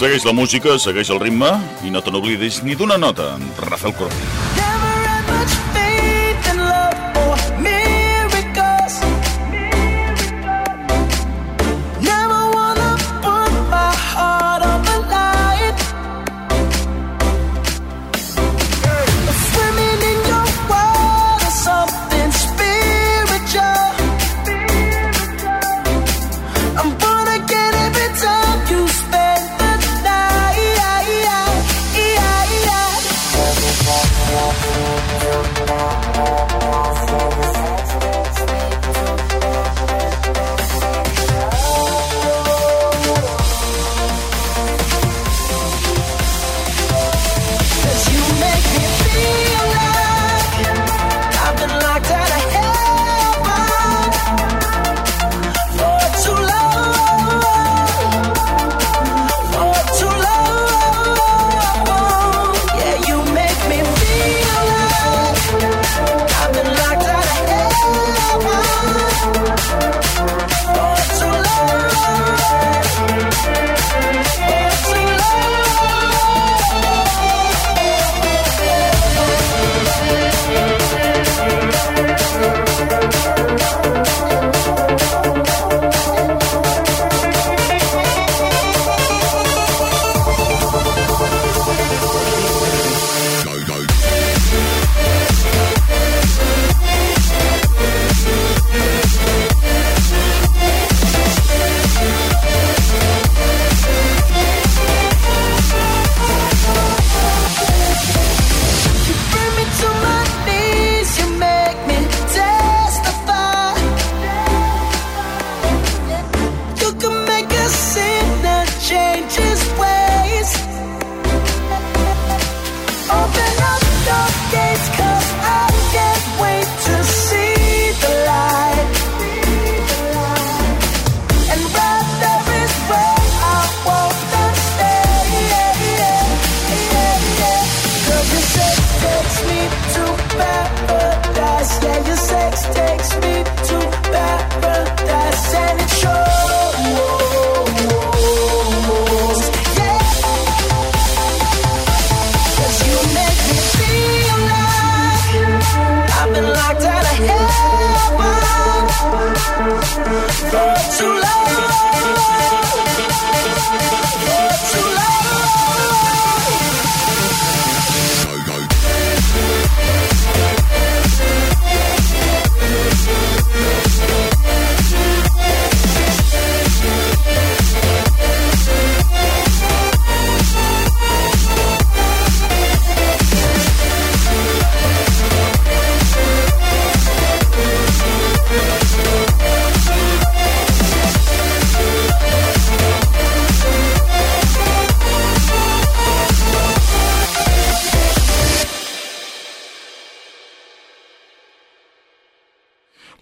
Segueix la música, segueix el ritme i no te n'oblidis ni d'una nota. Rafael Corbí.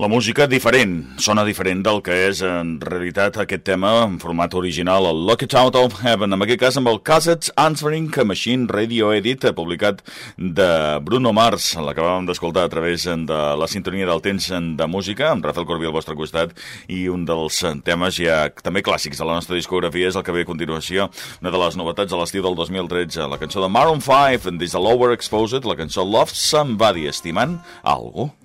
La música diferent, sona diferent del que és en realitat aquest tema en format original, el Lock It Out of Heaven, en aquest cas amb el Cassettes Answering Machine Radio Edit, eh, publicat de Bruno Mars, l'acabàvem d'escoltar a través de la sintonia del temps de música, amb Rafael Corbí al vostre costat, i un dels temes ja també clàssics de la nostra discografia és el que ve a continuació, una de les novetats de l'estiu del 2013, la cançó de Maroon 5, des de Lower Exposed, la cançó Love Somebody, estimant algú.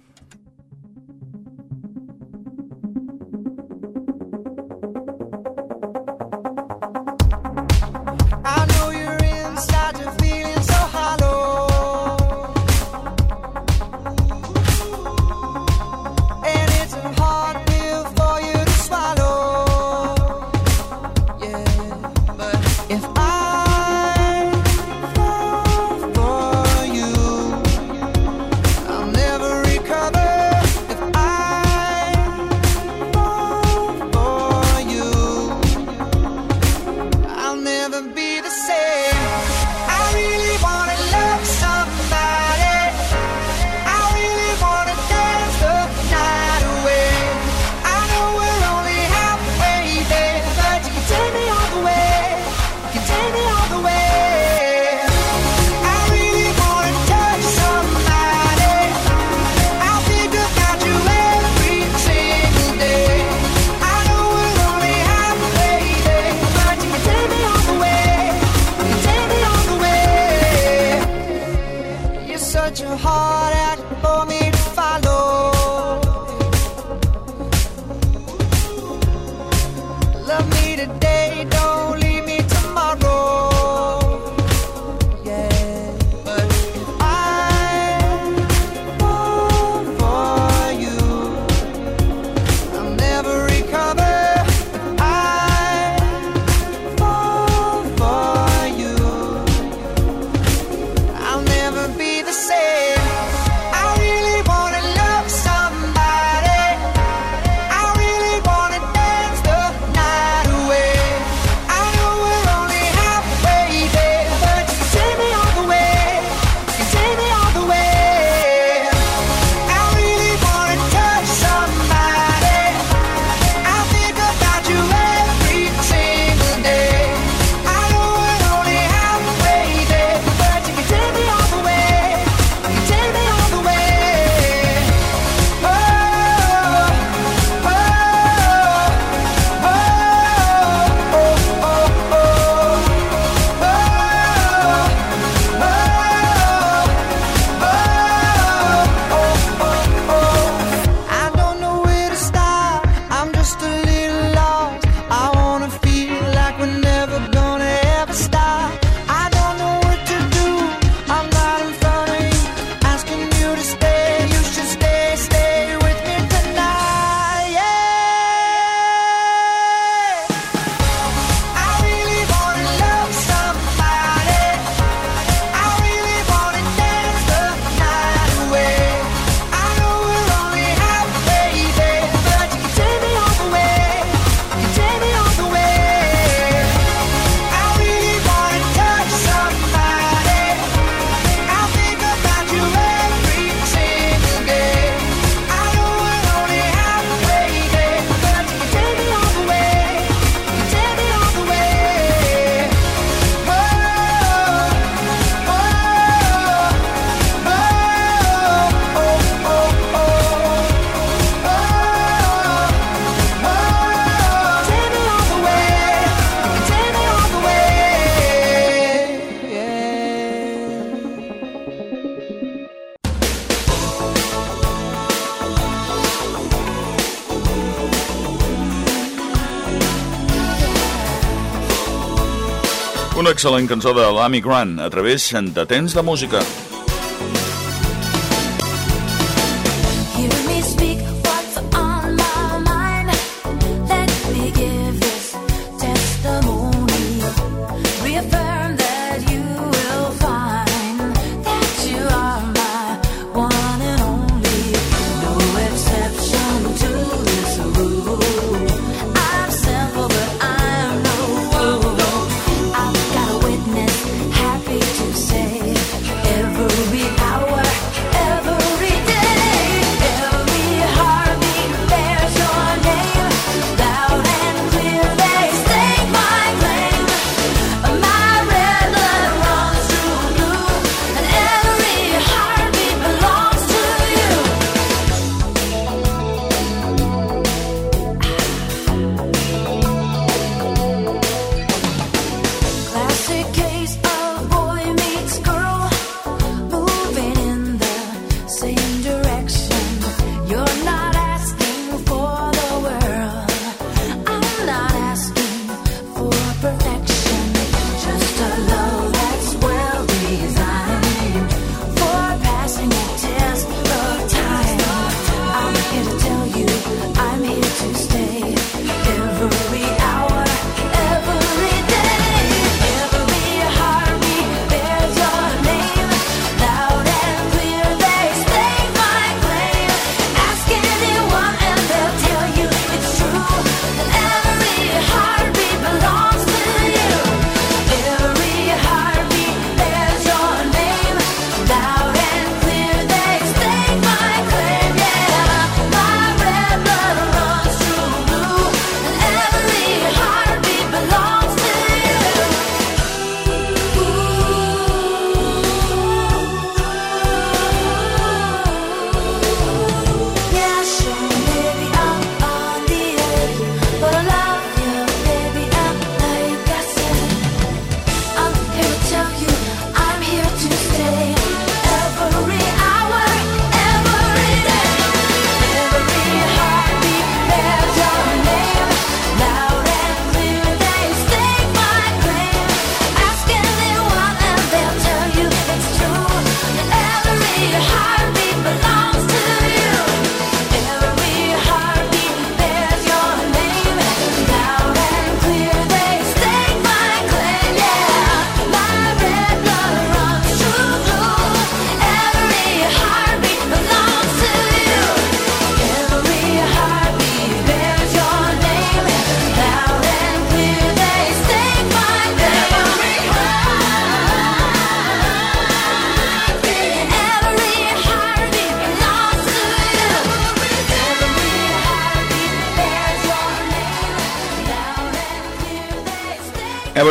Excel·lent cançó de l'Amy Grant a través de temps de música.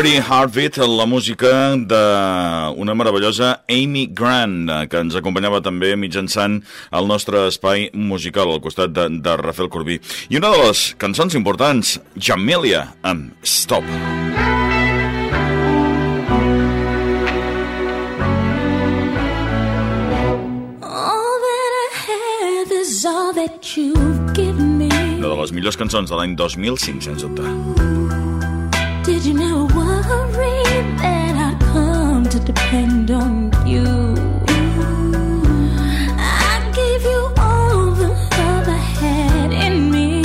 Every Heartbeat, la música d'una meravellosa Amy Grant, que ens acompanyava també mitjançant el nostre espai musical al costat de, de Rafael Corbí. I una de les cançons importants, Jamelia, amb Stop. Una de les millors cançons de l'any 2005, sens dubte. Worry that I'd come to depend on you? I gave you all the love I had in me.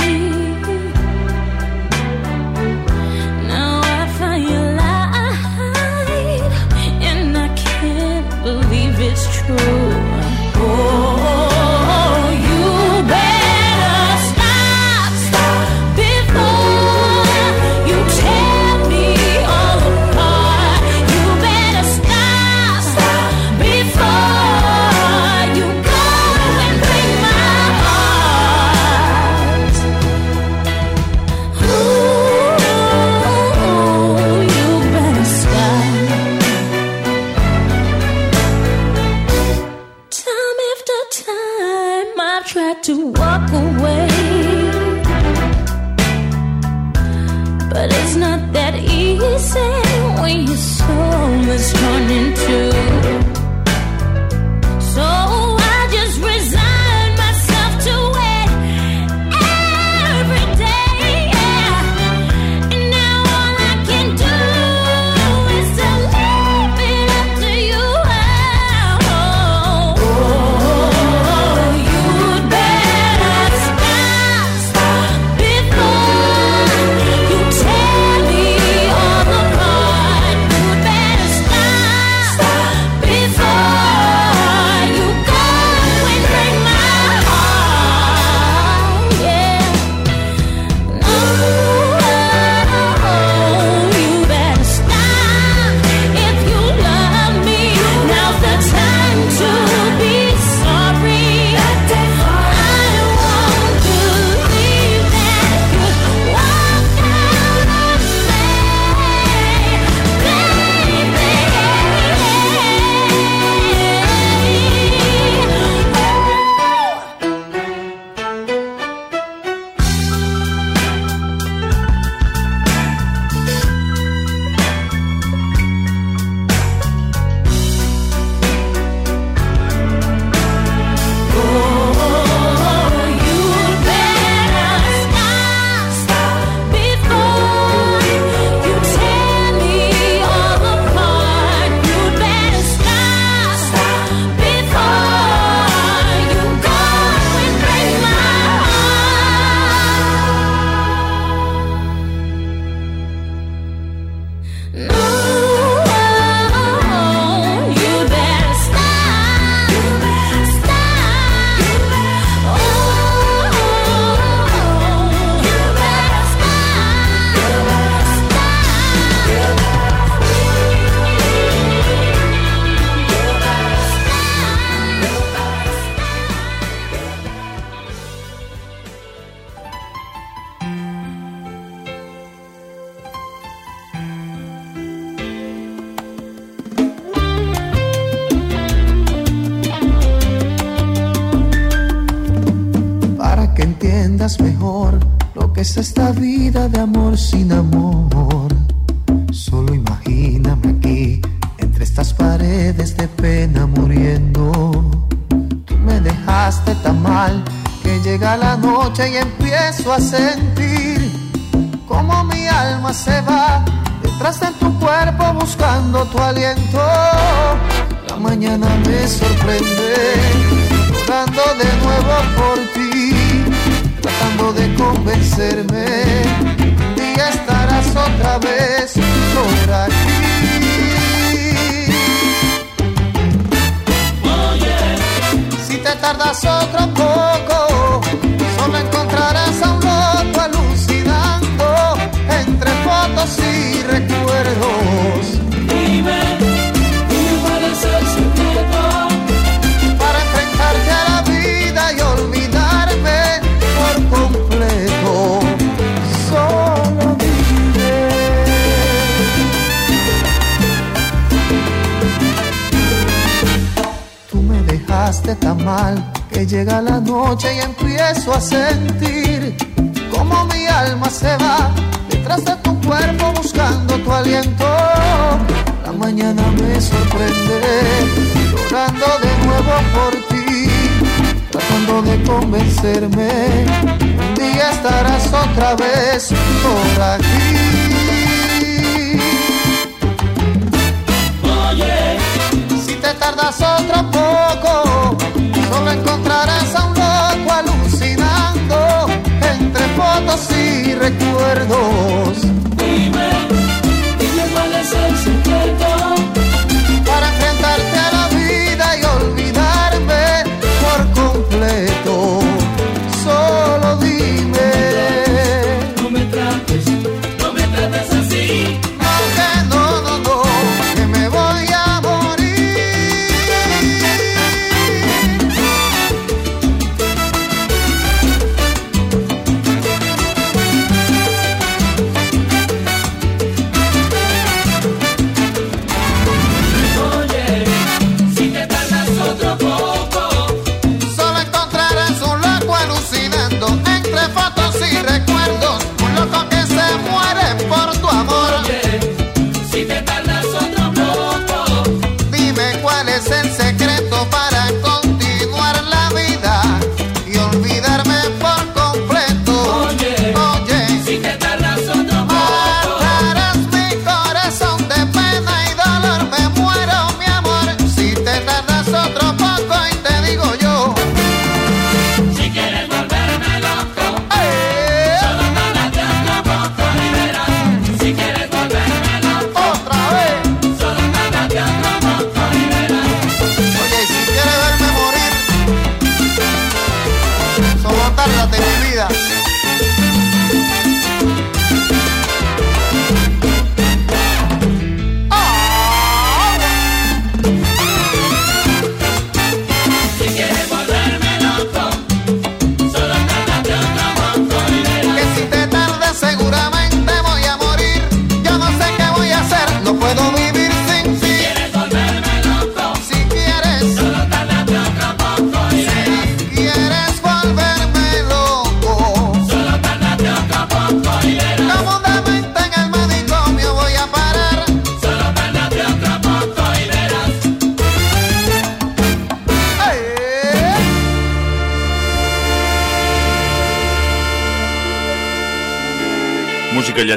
Now I find you lied, and I can't believe it's true. Es esta vida de amor sin amor. Solo imagíname aquí, entre estas paredes de pena muriendo. Tú me dejaste tan mal que llega la noche y empiezo a sentir como mi alma se va detrás de tu cuerpo buscando tu aliento. La mañana me sorprende, llorando de nuevo por ti, tratando de convencerme. Un estarás otra vez por aquí. Si te tardas otro poco, solo encontrarás a un loco alucinando entre fotos y recuerdos. Que llega la noche y empiezo a sentir como mi alma se va detrás de tu cuerpo buscando tu aliento. La mañana me sorprende llorando de nuevo por ti, tratando de convencerme. Un día estarás otra vez por aquí. Si te tardas otro poco, solo encontrarás a un loco alucinando entre fotos y recuerdos. Dime, dime cuál es el secreto.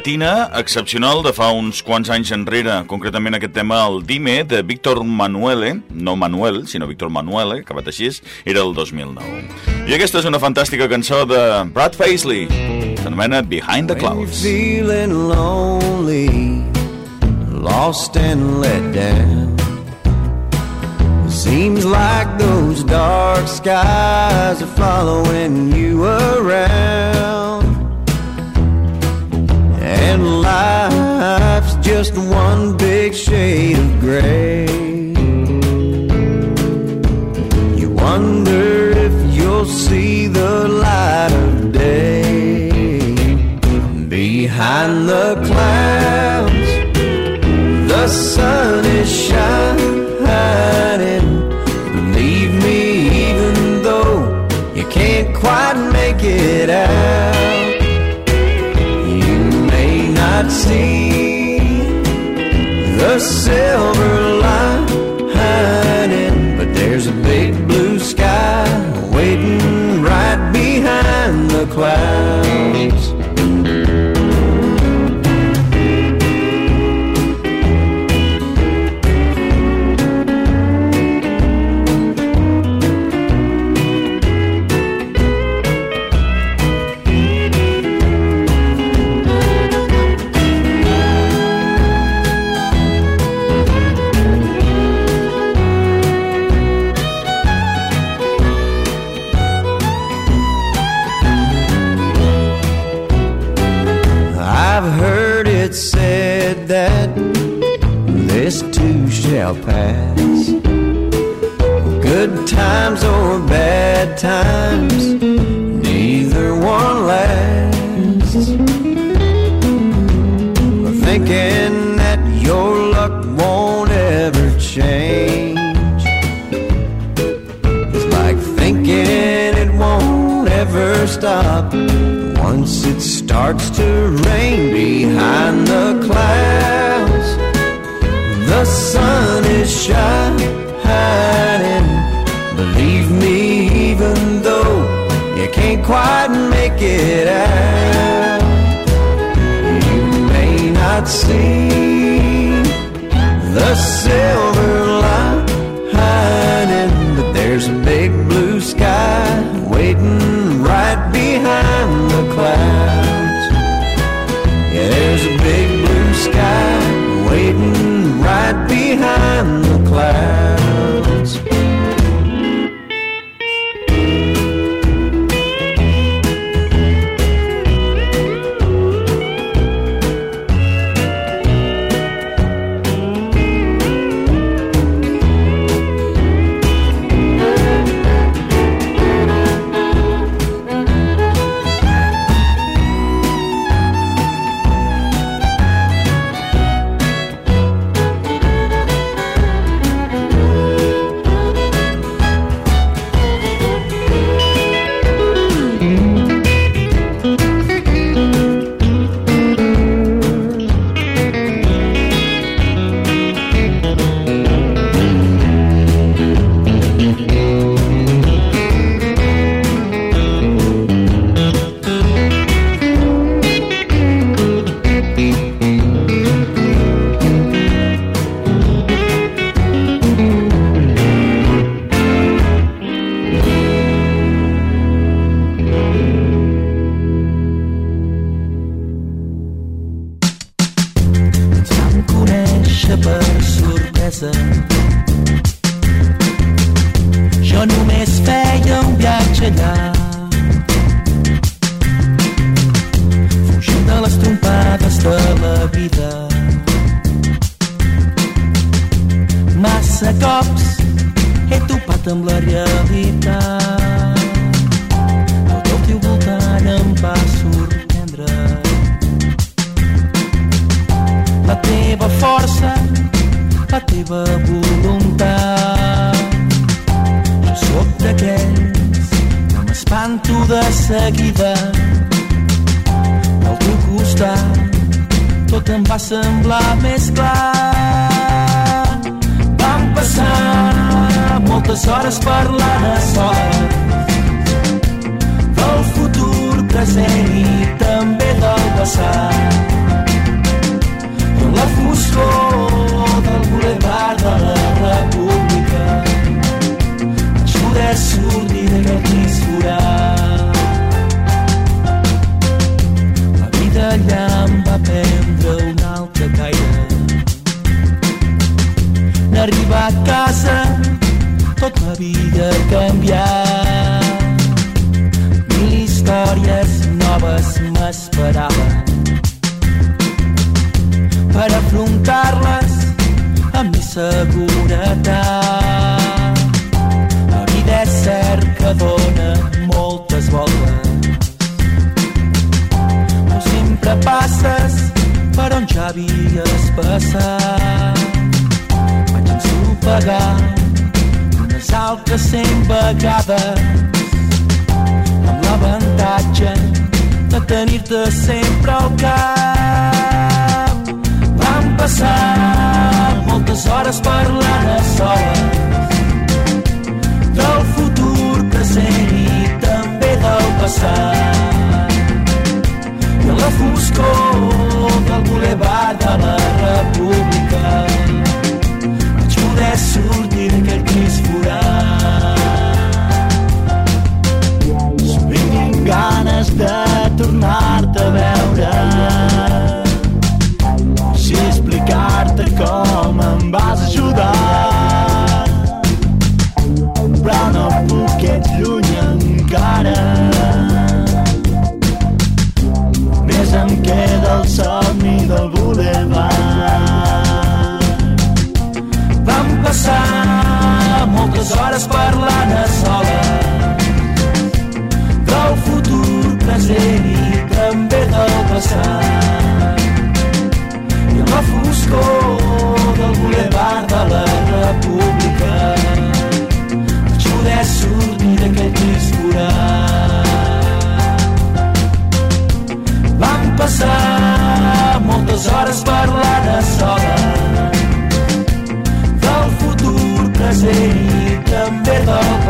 Llatina, excepcional de fa uns quants anys enrere, concretament aquest tema, el Dime, de Víctor Manuele, no Manuel, sinó Víctor Manuele, acabat així, era el 2009. I aquesta és una fantàstica cançó de Brad Paisley, s'anomena Behind the When Clouds. feeling lonely, lost and let down. Seems like those dark skies are following you around. And life's just one big shade of gray. You wonder if you'll see the see seguida. Al teu costat tot em va semblar més clar. Vam passar moltes hores parlant a soles del futur present i també del passat la foscor del bulevard de la República vaig poder sortir d'aquest allà em va prendre un altre caire. En arribar a casa tot m'havia canviat. Mil històries noves m'esperaven per afrontar-les amb més seguretat. La vida és cert que dona passes per on ja havies passat. Vaig ensopegar unes que cent vegades amb l'avantatge de tenir-te sempre al cap. Van passar moltes hores parlant a soles del futur present i també del passat foscor del bulevard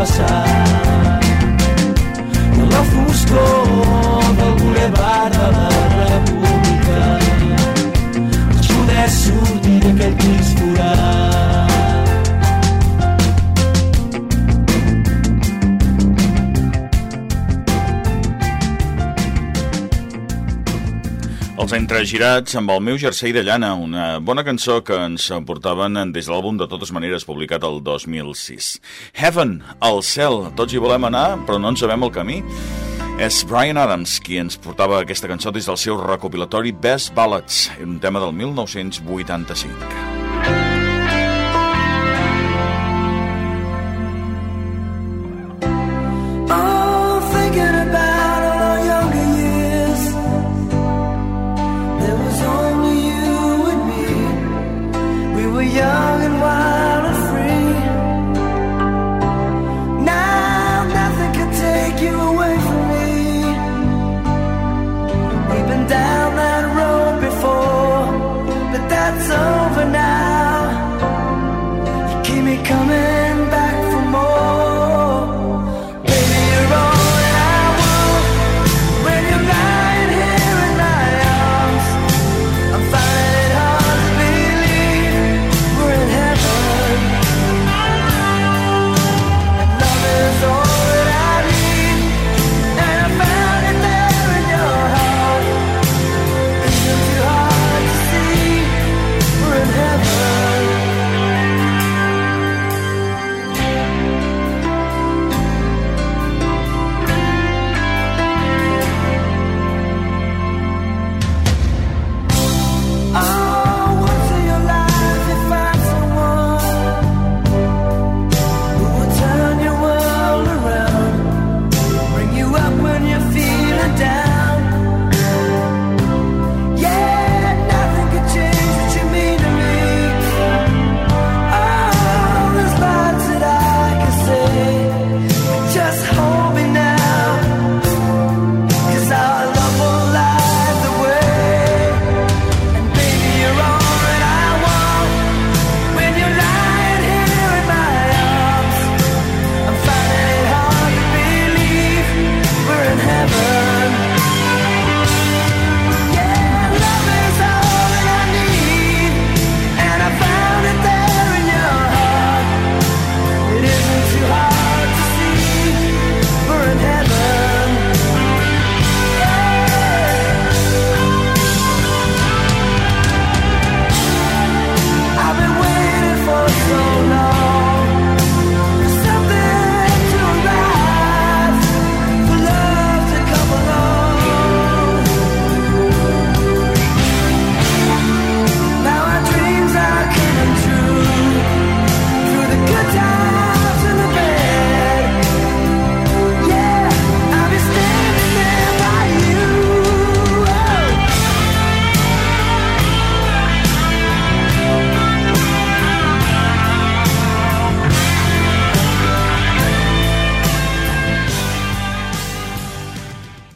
del Entregirats amb el meu jersei de llana, una bona cançó que ens portaven des de l'àlbum de totes maneres publicat el 2006. Heaven, al cel, tots hi volem anar, però no en sabem el camí. És Brian Adams qui ens portava aquesta cançó des del seu recopilatori Best Ballads, un tema del 1985.